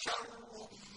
شَرٌّ